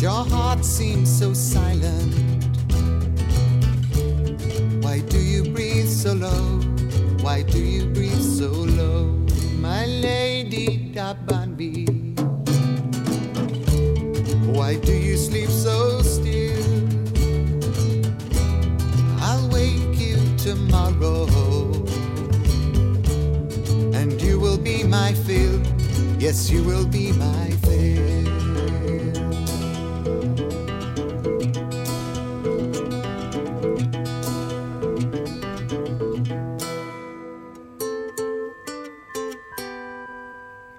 your heart seems so silent. Why do you breathe so low? Why do you breathe so low, my lady D'Arbanville? Why do you sleep so still? I'll wake you tomorrow, and you will be my fill. Yes, you will be my fill.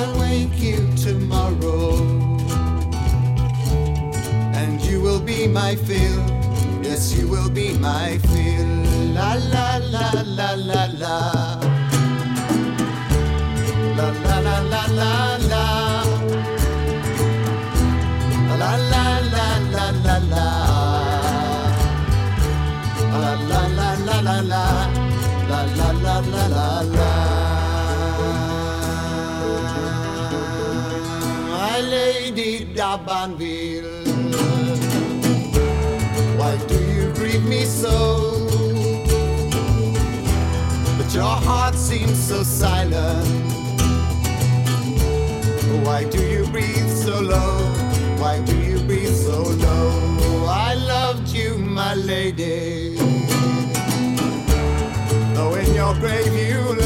I'll wake you tomorrow, and you will be my fill. Yes, you will be my fill. La la la la la la. La la la la la la. La la la la la la. La la la la la la. La la la la la la. Why do you grieve me so? But your heart seems so silent. Why do you breathe so low? Why do you breathe so low? I loved you, my lady. Though in your grave you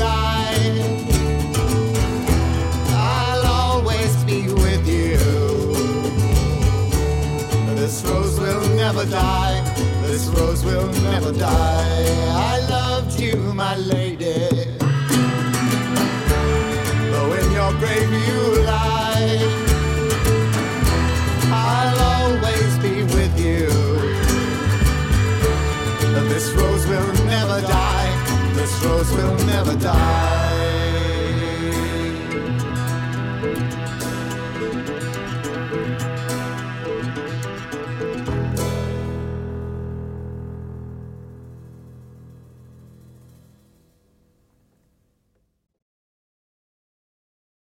never die. This rose will never die. I loved you, my lady.